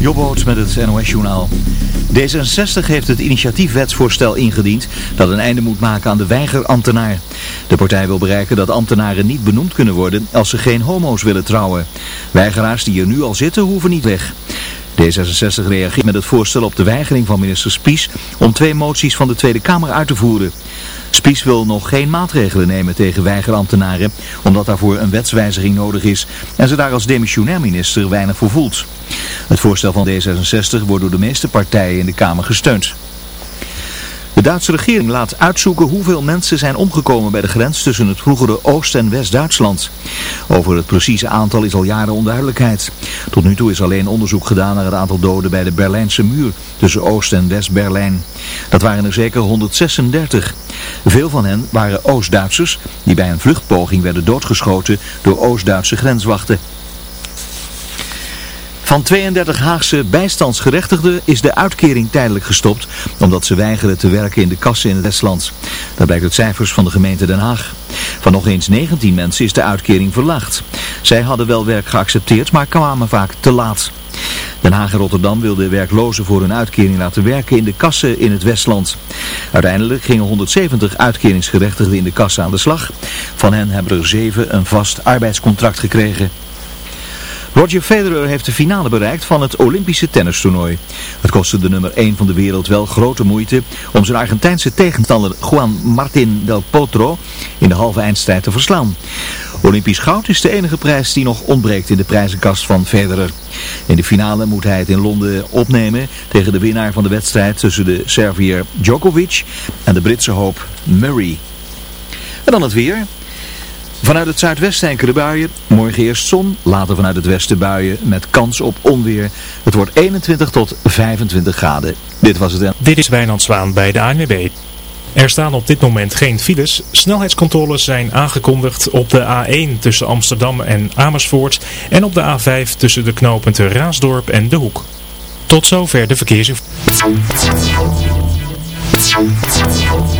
Jobboot met het NOS-journaal. D66 heeft het initiatiefwetsvoorstel ingediend dat een einde moet maken aan de weigerambtenaar. De partij wil bereiken dat ambtenaren niet benoemd kunnen worden als ze geen homo's willen trouwen. Weigeraars die er nu al zitten hoeven niet weg. D66 reageert met het voorstel op de weigering van minister Spies om twee moties van de Tweede Kamer uit te voeren. Spies wil nog geen maatregelen nemen tegen weigerambtenaren, omdat daarvoor een wetswijziging nodig is en ze daar als demissionair minister weinig voor voelt. Het voorstel van D66 wordt door de meeste partijen in de Kamer gesteund. De Duitse regering laat uitzoeken hoeveel mensen zijn omgekomen bij de grens tussen het vroegere Oost- en West-Duitsland. Over het precieze aantal is al jaren onduidelijkheid. Tot nu toe is alleen onderzoek gedaan naar het aantal doden bij de Berlijnse muur tussen Oost- en West-Berlijn. Dat waren er zeker 136. Veel van hen waren Oost-Duitsers die bij een vluchtpoging werden doodgeschoten door Oost-Duitse grenswachten. Van 32 Haagse bijstandsgerechtigden is de uitkering tijdelijk gestopt omdat ze weigeren te werken in de kassen in het Westland. Dat blijkt uit cijfers van de gemeente Den Haag. Van nog eens 19 mensen is de uitkering verlaagd. Zij hadden wel werk geaccepteerd, maar kwamen vaak te laat. Den Haag en Rotterdam wilden werklozen voor hun uitkering laten werken in de kassen in het Westland. Uiteindelijk gingen 170 uitkeringsgerechtigden in de kassen aan de slag. Van hen hebben er zeven een vast arbeidscontract gekregen. Roger Federer heeft de finale bereikt van het Olympische tennistoernooi. Het kostte de nummer 1 van de wereld wel grote moeite om zijn Argentijnse tegenstander Juan Martín del Potro in de halve eindstrijd te verslaan. Olympisch goud is de enige prijs die nog ontbreekt in de prijzenkast van Federer. In de finale moet hij het in Londen opnemen tegen de winnaar van de wedstrijd tussen de Serviër Djokovic en de Britse hoop Murray. En dan het weer. Vanuit het zuidwesten enkele buien. Morgen eerst zon, later vanuit het westen buien met kans op onweer. Het wordt 21 tot 25 graden. Dit was het. Dit is Wijnand Zwaan bij de ANWB. Er staan op dit moment geen files. Snelheidscontroles zijn aangekondigd op de A1 tussen Amsterdam en Amersfoort en op de A5 tussen de knooppunten Raasdorp en De Hoek. Tot zover de verkeersinformatie.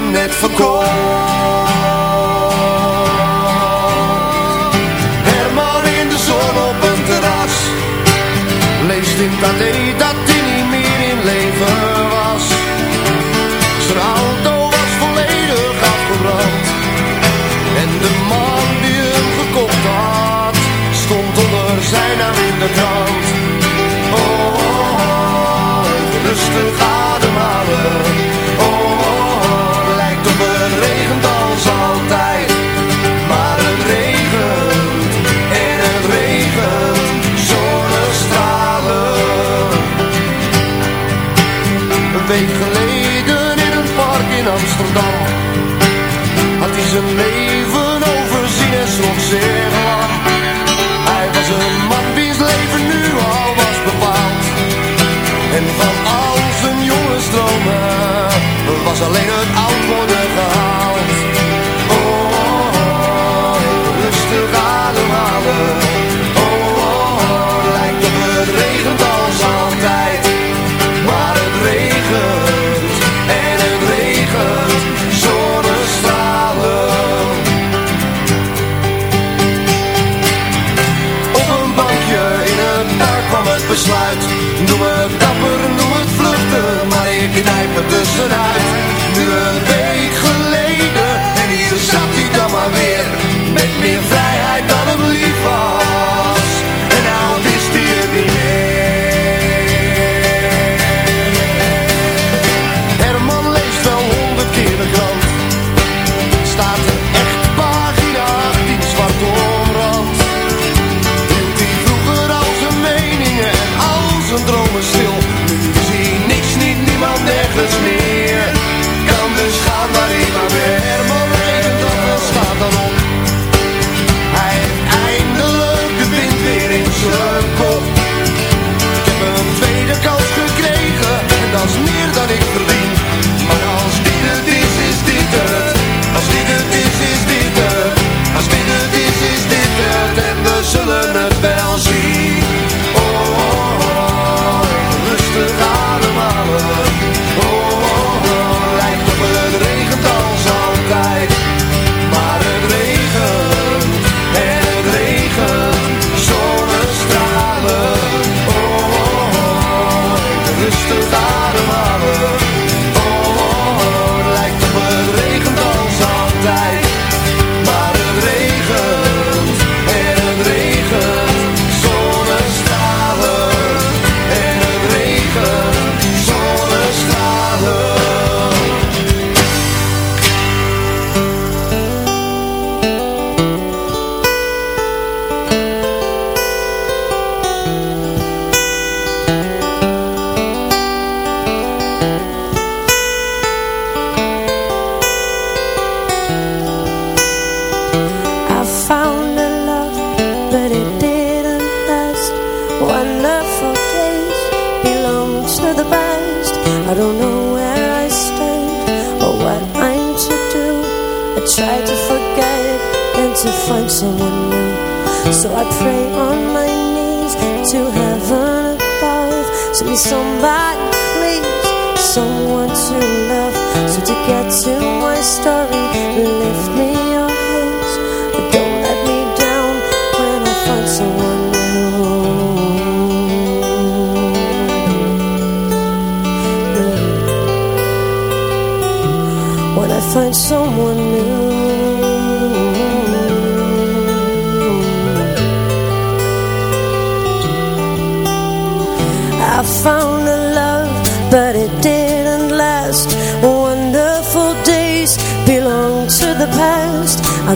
Hem net verkocht knijp er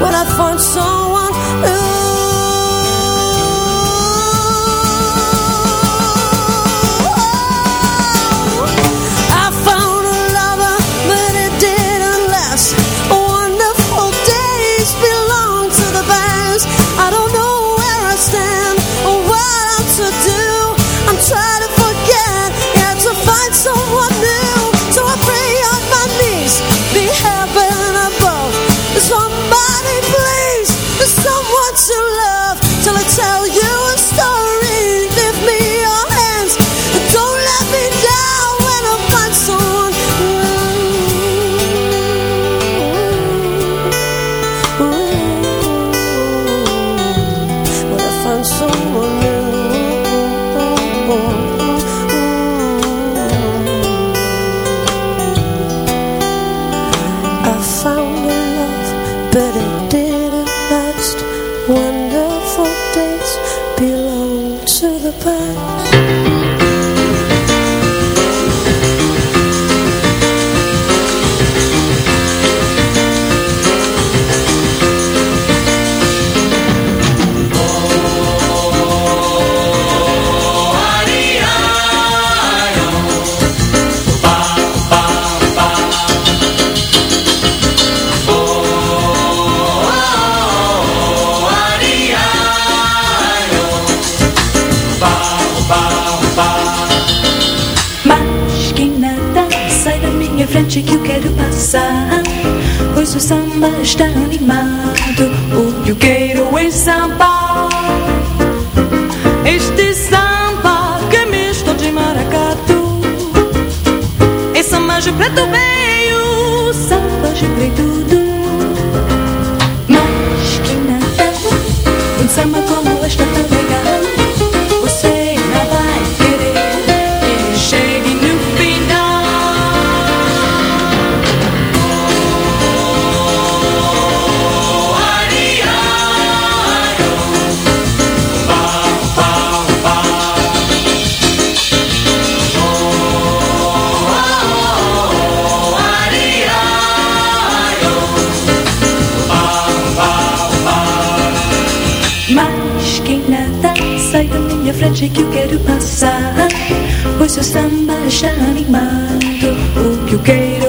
When I find someone está animado O que eu quero é frente que eu quero passar. Pois seu samba está animado O que é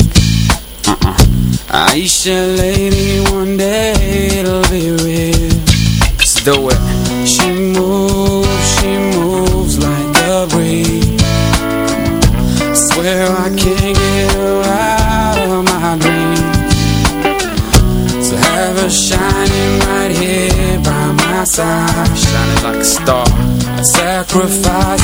Aisha, lady, one day it'll be real. Let's do it. She moves, she moves like a breeze. Swear I can't get her out of my dreams. So have her shining right here by my side, shining like a star. I sacrifice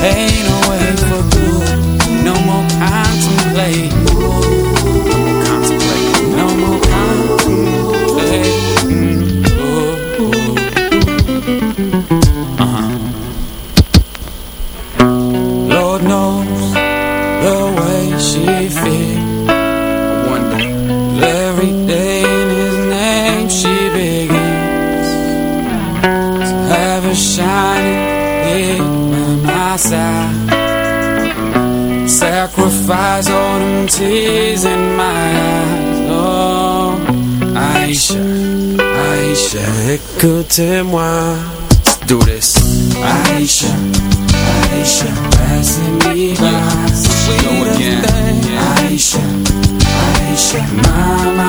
pain Aïcha, écoutez-moi Do this Aïcha, Aïcha, passez me by Go again Aïcha, Aïcha, mama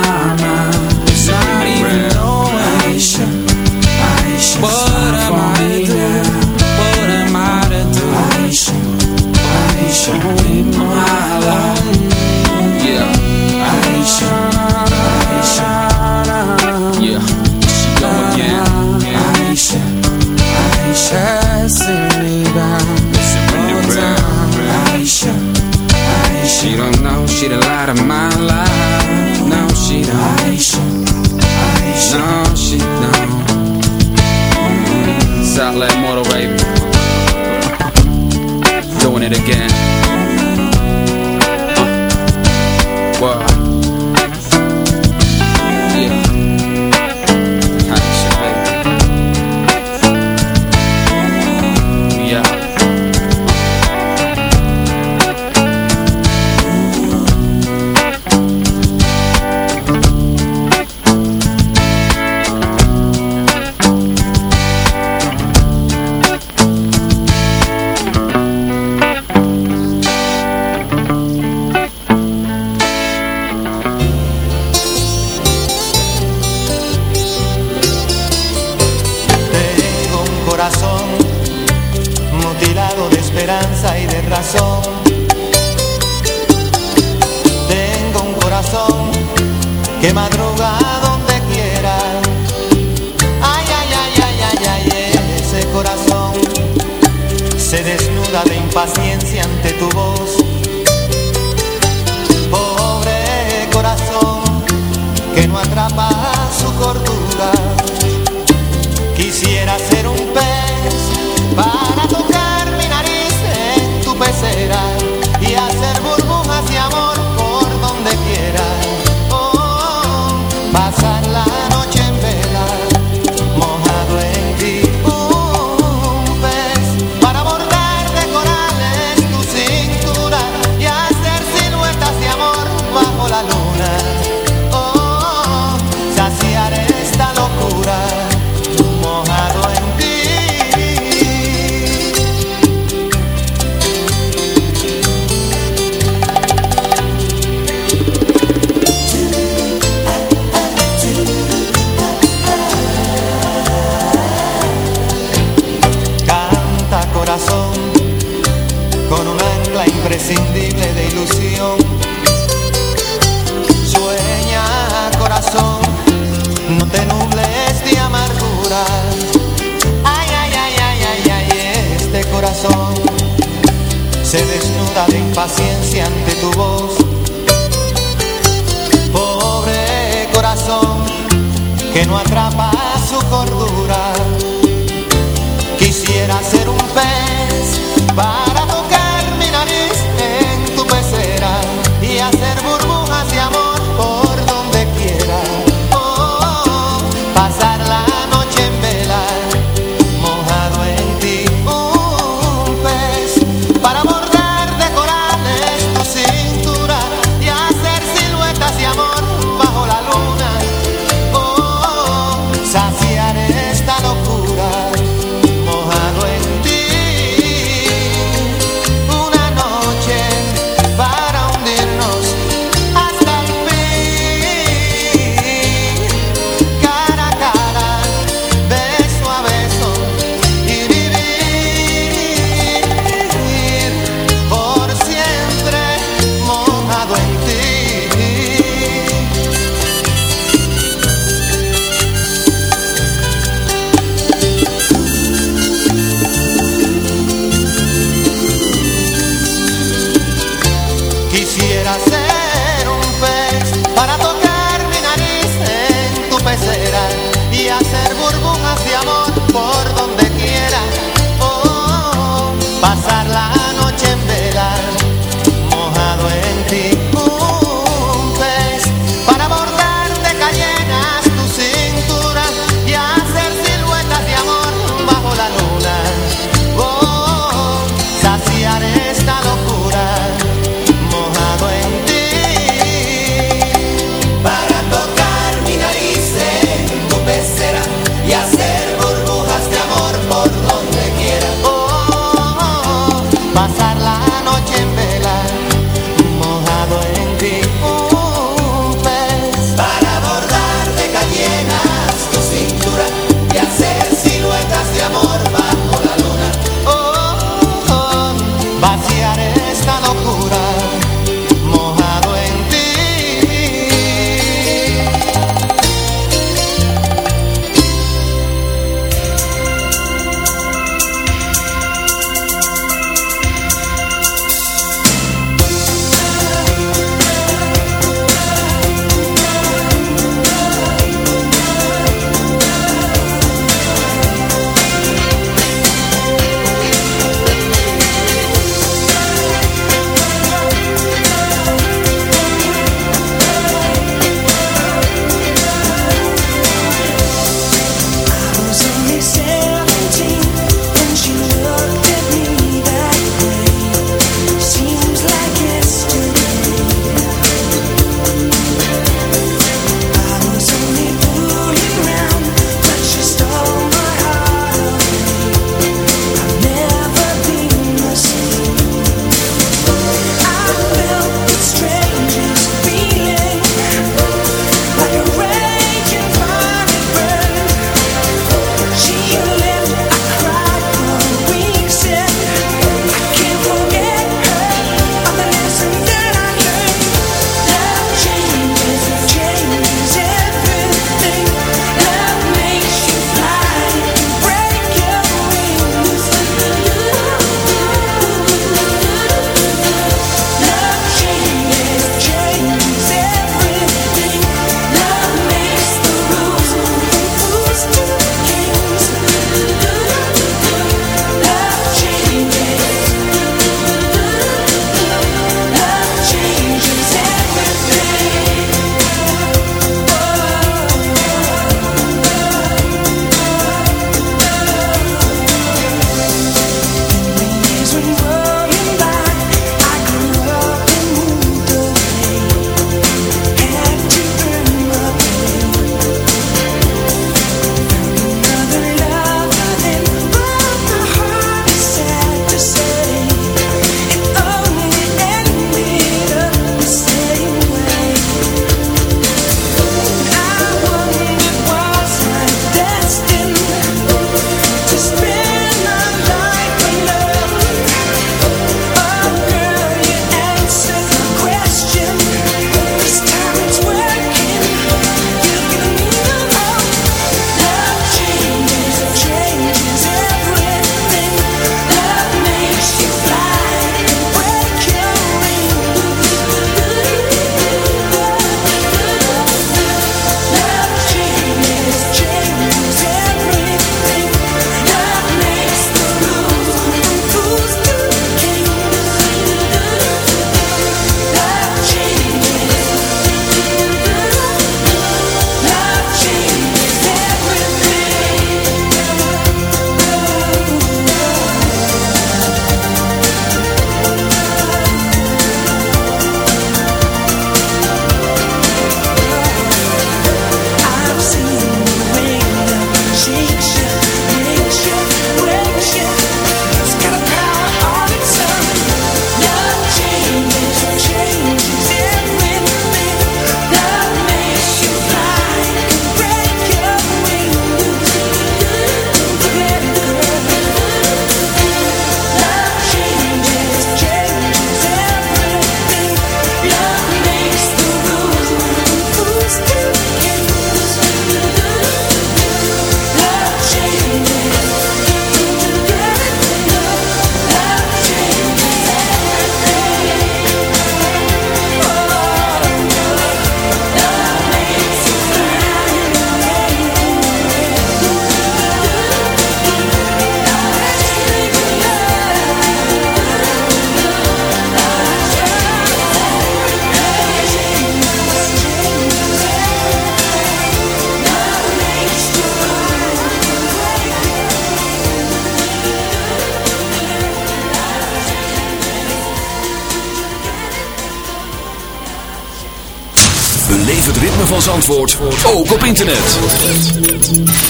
Zandvoort ook op internet.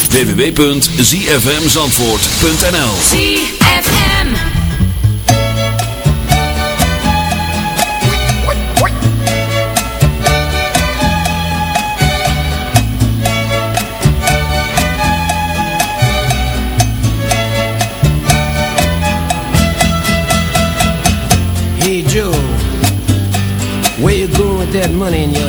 www.zfmzandvoort.nl ZFM Hey Joe, where you going with that money in your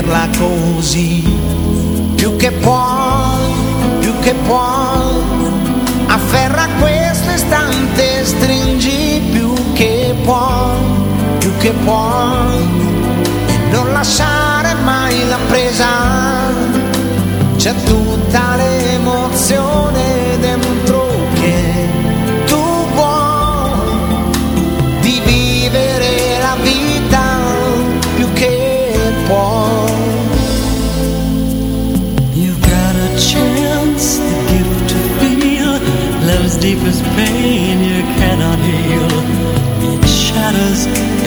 Sorprenderla così, più che puoi, più che puoi Afferra questo istante, stringi più che puoi, più che puoi. Non lasciare mai la presa. C'è tutta l'emozione dentro